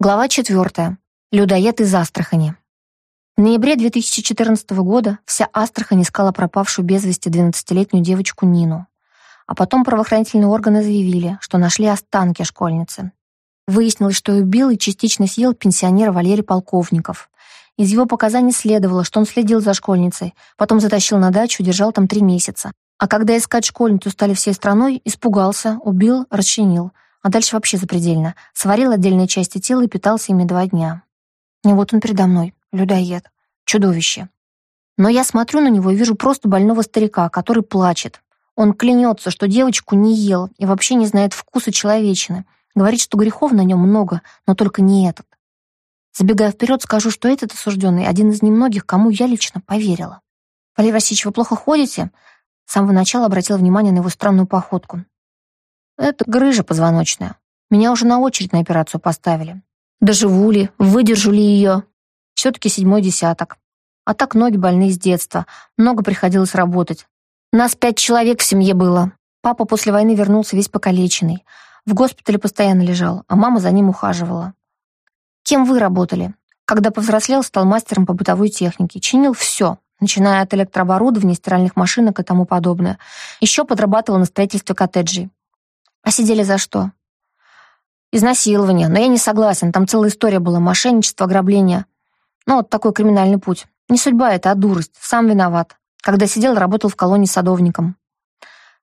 Глава 4. Людоед из Астрахани. В ноябре 2014 года вся Астрахань искала пропавшую без вести 12-летнюю девочку Нину. А потом правоохранительные органы заявили, что нашли останки школьницы. Выяснилось, что убил и частично съел пенсионера Валерий Полковников. Из его показаний следовало, что он следил за школьницей, потом затащил на дачу, держал там три месяца. А когда искать школьницу стали всей страной, испугался, убил, расчленил – а дальше вообще запредельно. Сварил отдельные части тела и питался ими два дня. И вот он передо мной, людоед, чудовище. Но я смотрю на него и вижу просто больного старика, который плачет. Он клянется, что девочку не ел и вообще не знает вкуса человечины. Говорит, что грехов на нем много, но только не этот. Забегая вперед, скажу, что этот осужденный один из немногих, кому я лично поверила. «Валерий Васильевич, вы плохо ходите?» С самого начала обратила внимание на его странную походку. Это грыжа позвоночная. Меня уже на очередь на операцию поставили. Доживу ли, выдержу ли ее? Все-таки седьмой десяток. А так ноги больные с детства. Много приходилось работать. Нас пять человек в семье было. Папа после войны вернулся весь покалеченный. В госпитале постоянно лежал, а мама за ним ухаживала. Кем вы работали? Когда повзрослел, стал мастером по бытовой технике. Чинил все, начиная от электрооборудования, стиральных машинок и тому подобное. Еще подрабатывал на строительстве коттеджей. А сидели за что? Изнасилование. Но я не согласен. Там целая история была. Мошенничество, ограбление. Ну, вот такой криминальный путь. Не судьба это, а дурость. Сам виноват. Когда сидел, работал в колонии садовником.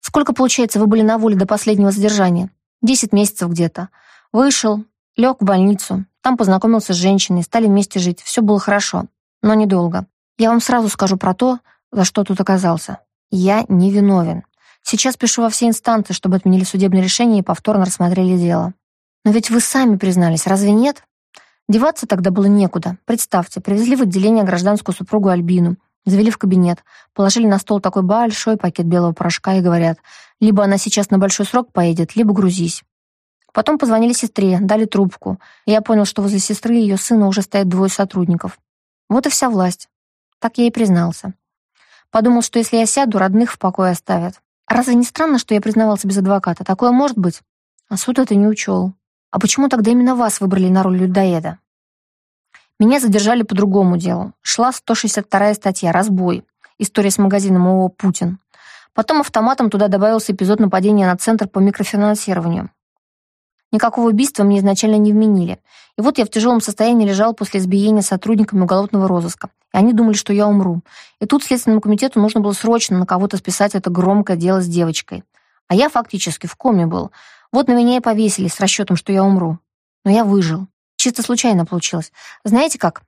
Сколько, получается, вы были на воле до последнего задержания? Десять месяцев где-то. Вышел, лег в больницу. Там познакомился с женщиной, стали вместе жить. Все было хорошо, но недолго. Я вам сразу скажу про то, за что тут оказался. Я не виновен. Сейчас пишу во все инстанции, чтобы отменили судебное решение и повторно рассмотрели дело. Но ведь вы сами признались, разве нет? Деваться тогда было некуда. Представьте, привезли в отделение гражданскую супругу Альбину, завели в кабинет, положили на стол такой большой пакет белого порошка и говорят, либо она сейчас на большой срок поедет, либо грузись. Потом позвонили сестре, дали трубку, и я понял, что возле сестры и ее сына уже стоят двое сотрудников. Вот и вся власть. Так я и признался. Подумал, что если я сяду, родных в покое оставят. Разве не странно, что я признавался без адвоката? Такое может быть? А суд это не учел. А почему тогда именно вас выбрали на роль людоеда? Меня задержали по другому делу. Шла 162-я статья «Разбой». История с магазином ООО «Путин». Потом автоматом туда добавился эпизод нападения на Центр по микрофинансированию. Никакого убийства мне изначально не вменили. И вот я в тяжелом состоянии лежал после избиения сотрудниками уголовного розыска. И они думали, что я умру. И тут Следственному комитету нужно было срочно на кого-то списать это громкое дело с девочкой. А я фактически в коме был. Вот на меня и повесили с расчетом, что я умру. Но я выжил. Чисто случайно получилось. Знаете как?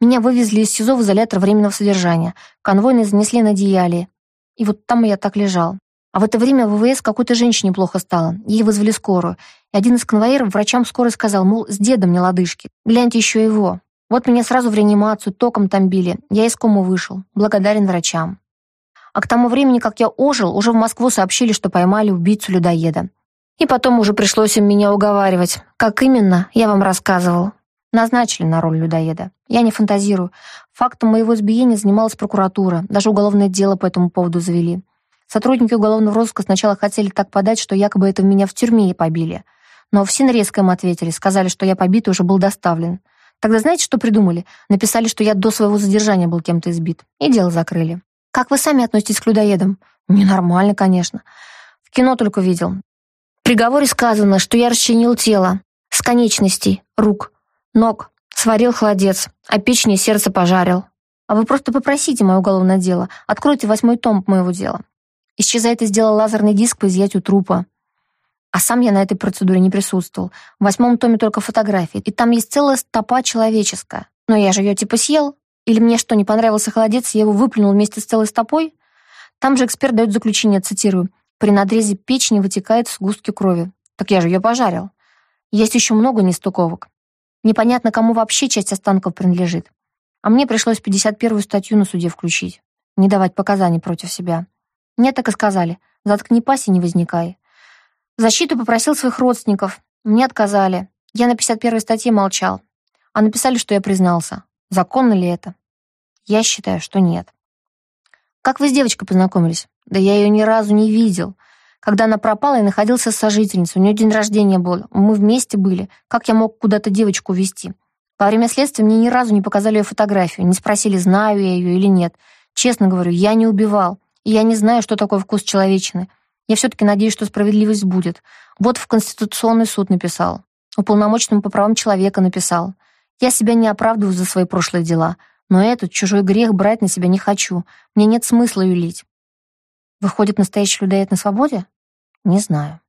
Меня вывезли из СИЗО в изолятор временного содержания. Конвойные занесли на диалии. И вот там я так лежал. А в это время в ВВС какой-то женщине плохо стало. Ей вызвали скорую. И один из конвоиров врачам скорой сказал, мол, с дедом не лодыжки. Гляньте еще его. Вот меня сразу в реанимацию, током там били. Я из комы вышел. Благодарен врачам. А к тому времени, как я ожил, уже в Москву сообщили, что поймали убийцу-людоеда. И потом уже пришлось им меня уговаривать. Как именно, я вам рассказывал. Назначили на роль людоеда. Я не фантазирую. Фактом моего избиения занималась прокуратура. Даже уголовное дело по этому поводу завели. Сотрудники уголовного розыска сначала хотели так подать, что якобы это меня в тюрьме и побили. Но в резко им ответили, сказали, что я побитый уже был доставлен. Тогда знаете, что придумали? Написали, что я до своего задержания был кем-то избит. И дело закрыли. Как вы сами относитесь к людоедам? Ненормально, конечно. В кино только видел. В приговоре сказано, что я расчленил тело с конечностей, рук, ног, сварил холодец, а печень и сердце пожарил. А вы просто попросите мое уголовное дело, откройте восьмой том моего дела. Исчезает из дела лазерный диск по изъятию трупа. А сам я на этой процедуре не присутствовал. В восьмом томе только фотографии, и там есть целая стопа человеческая. Но я же ее типа съел. Или мне что, не понравился холодец, я его выплюнул вместе с целой стопой? Там же эксперт дает заключение, цитирую, «При надрезе печени вытекает сгустки крови». Так я же ее пожарил. Есть еще много нестыковок. Непонятно, кому вообще часть останков принадлежит. А мне пришлось 51-ю статью на суде включить. Не давать показаний против себя. Мне так и сказали. Заткни паси, не возникай. Защиту попросил своих родственников. Мне отказали. Я на 51-й статье молчал. А написали, что я признался. Законно ли это? Я считаю, что нет. Как вы с девочкой познакомились? Да я ее ни разу не видел. Когда она пропала, я находился с сожительницей. У нее день рождения был. Мы вместе были. Как я мог куда-то девочку вести? Во время следствия мне ни разу не показали ее фотографию, не спросили, знаю я ее или нет. Честно говорю, я не убивал. И я не знаю, что такое вкус человечины. Я все-таки надеюсь, что справедливость будет. Вот в Конституционный суд написал. Уполномоченному по правам человека написал. Я себя не оправдываю за свои прошлые дела. Но этот чужой грех брать на себя не хочу. Мне нет смысла юлить. Выходит, настоящий людоед на свободе? Не знаю.